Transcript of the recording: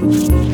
Bye.